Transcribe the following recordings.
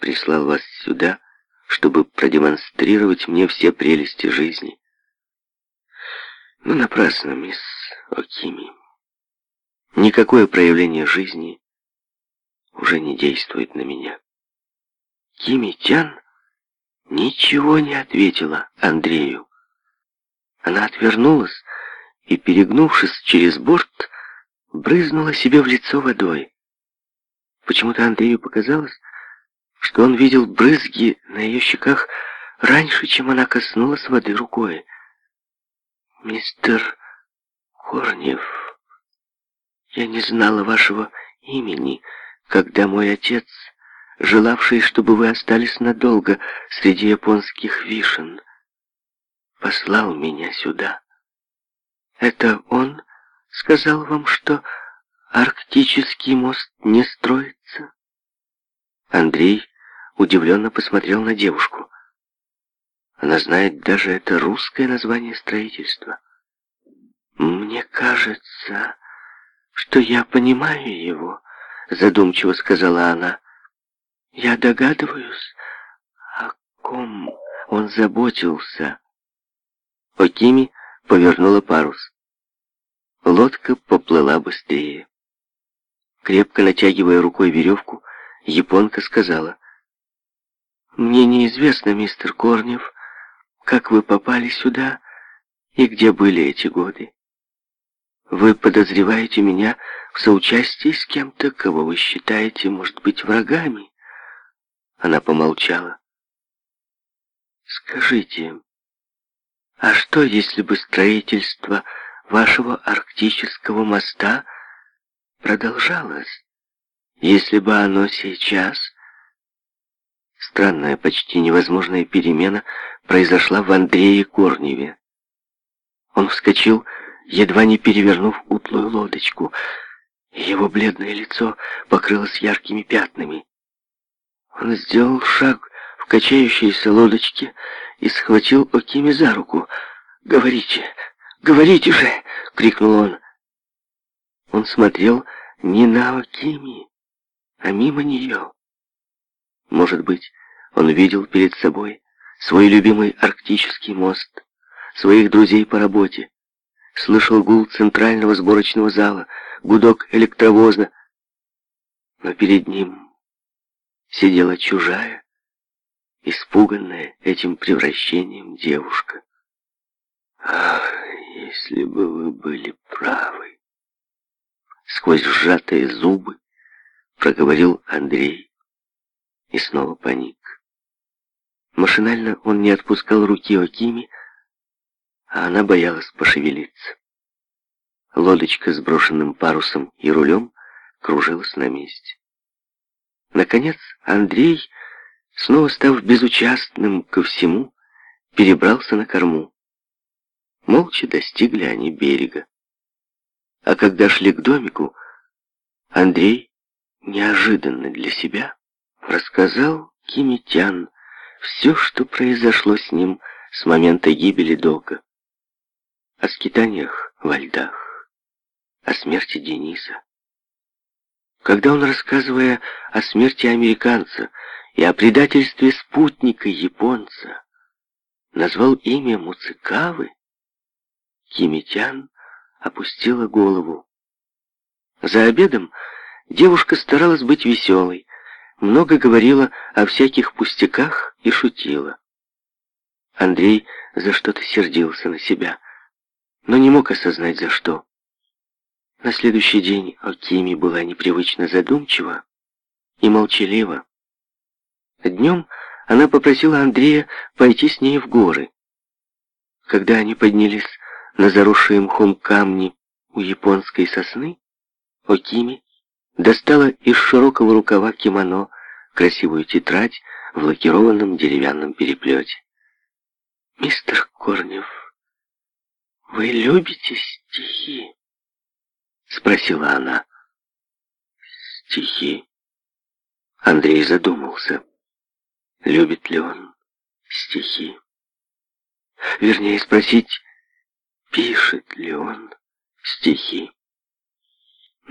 прислал вас сюда, чтобы продемонстрировать мне все прелести жизни. Но напрасно, мисс Окими. Никакое проявление жизни уже не действует на меня. Кими Тян ничего не ответила Андрею. Она отвернулась и, перегнувшись через борт, брызнула себе в лицо водой. Почему-то Андрею показалось, что он видел брызги на ее щеках раньше, чем она коснулась воды рукой. «Мистер Корнев, я не знала вашего имени, когда мой отец, желавший, чтобы вы остались надолго среди японских вишен, послал меня сюда. Это он сказал вам, что арктический мост не строится?» Андрей удивленно посмотрел на девушку. Она знает даже это русское название строительства. «Мне кажется, что я понимаю его», — задумчиво сказала она. «Я догадываюсь, о ком он заботился». Окими повернула парус. Лодка поплыла быстрее. Крепко натягивая рукой веревку, японка сказала — мне неизвестно, мистер Корнев, как вы попали сюда и где были эти годы. Вы подозреваете меня в соучастии с кем-то, кого вы считаете, может быть, врагами?» Она помолчала. «Скажите, а что, если бы строительство вашего арктического моста продолжалось? Если бы оно сейчас Странная, почти невозможная перемена произошла в Андрее Корневе. Он вскочил, едва не перевернув утлую лодочку. Его бледное лицо покрылось яркими пятнами. Он сделал шаг в качающейся лодочке и схватил Окими за руку. «Говорите! Говорите же!» — крикнул он. Он смотрел не на Окими, а мимо нее. Может быть, он видел перед собой свой любимый арктический мост, своих друзей по работе, слышал гул центрального сборочного зала, гудок электровоза, но перед ним сидела чужая, испуганная этим превращением девушка. «Ах, если бы вы были правы!» Сквозь сжатые зубы проговорил Андрей и снова паник. Машинально он не отпускал руки Окими, а она боялась пошевелиться. Лодочка с брошенным парусом и рулем кружилась на месте. Наконец Андрей, снова став безучастным ко всему, перебрался на корму. Молча достигли они берега. А когда шли к домику, Андрей неожиданно для себя рассказал Кимитян все, что произошло с ним с момента гибели Дока. О скитаниях во льдах, о смерти Дениса. Когда он, рассказывая о смерти американца и о предательстве спутника японца, назвал имя Муцикавы, Кимитян опустила голову. За обедом девушка старалась быть веселой, много говорила о всяких пустяках и шутила. Андрей за что-то сердился на себя, но не мог осознать за что. На следующий день Акими была непривычно задумчива и молчалива. Днем она попросила Андрея пойти с ней в горы. Когда они поднялись на заросшие мхом камни у японской сосны, Окими достала из широкого рукава кимоно красивую тетрадь в лакированном деревянном переплете. «Мистер Корнев, вы любите стихи?» — спросила она. «Стихи?» Андрей задумался, любит ли он стихи. Вернее, спросить, пишет ли он стихи.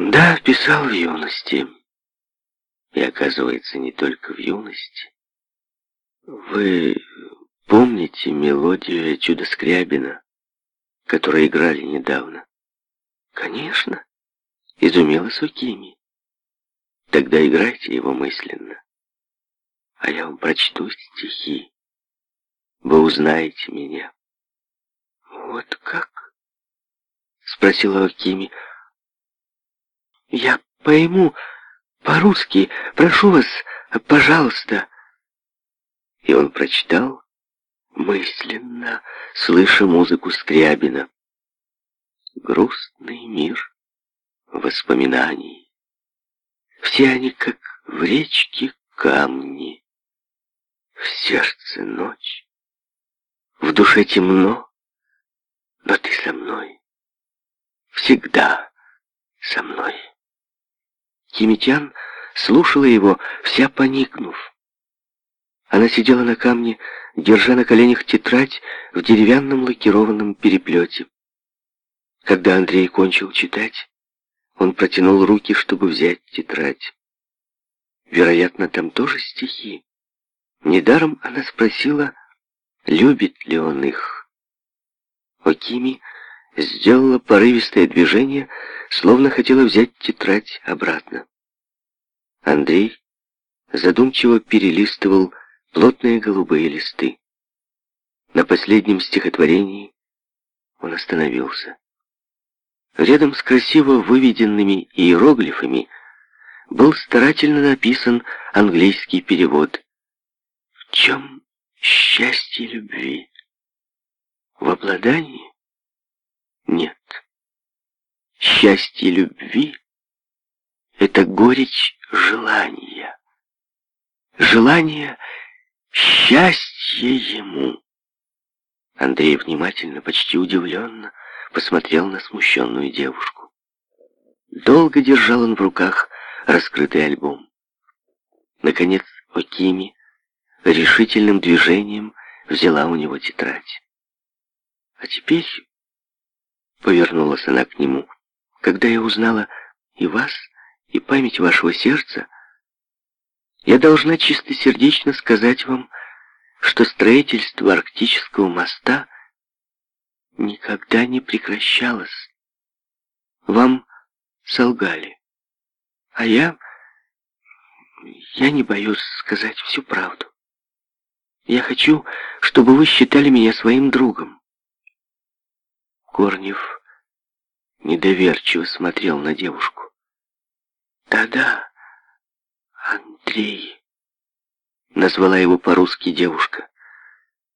Да, писал в юности. И оказывается, не только в юности. Вы помните мелодию «Чудо Скрябина», которую играли недавно? Конечно, изумила Сукими. Тогда играйте его мысленно. А я вам прочту стихи. Вы узнаете меня. Вот как? Спросила Сукими. Я пойму по-русски. Прошу вас, пожалуйста. И он прочитал мысленно, слыша музыку Скрябина. Грустный мир воспоминаний. Все они, как в речке камни. В сердце ночь, в душе темно, но ты со мной, всегда со мной. Кимитян слушала его, вся поникнув. Она сидела на камне, держа на коленях тетрадь в деревянном лакированном переплете. Когда Андрей кончил читать, он протянул руки, чтобы взять тетрадь. Вероятно, там тоже стихи. Недаром она спросила, любит ли он их. О Окими сделала порывистое движение, словно хотела взять тетрадь обратно. Андрей задумчиво перелистывал плотные голубые листы. На последнем стихотворении он остановился. Рядом с красиво выведенными иероглифами был старательно написан английский перевод «В чем счастье любви? В обладании?» нет. Счастье любви — это горечь желания. Желание — счастье ему. Андрей внимательно, почти удивленно, посмотрел на смущенную девушку. Долго держал он в руках раскрытый альбом. Наконец, Окими решительным движением взяла у него тетрадь. А теперь Повернулась она к нему. Когда я узнала и вас, и память вашего сердца, я должна чистосердечно сказать вам, что строительство арктического моста никогда не прекращалось. Вам солгали. А я... я не боюсь сказать всю правду. Я хочу, чтобы вы считали меня своим другом. Корнев недоверчиво смотрел на девушку. «Да-да, Андрей», — назвала его по-русски девушка.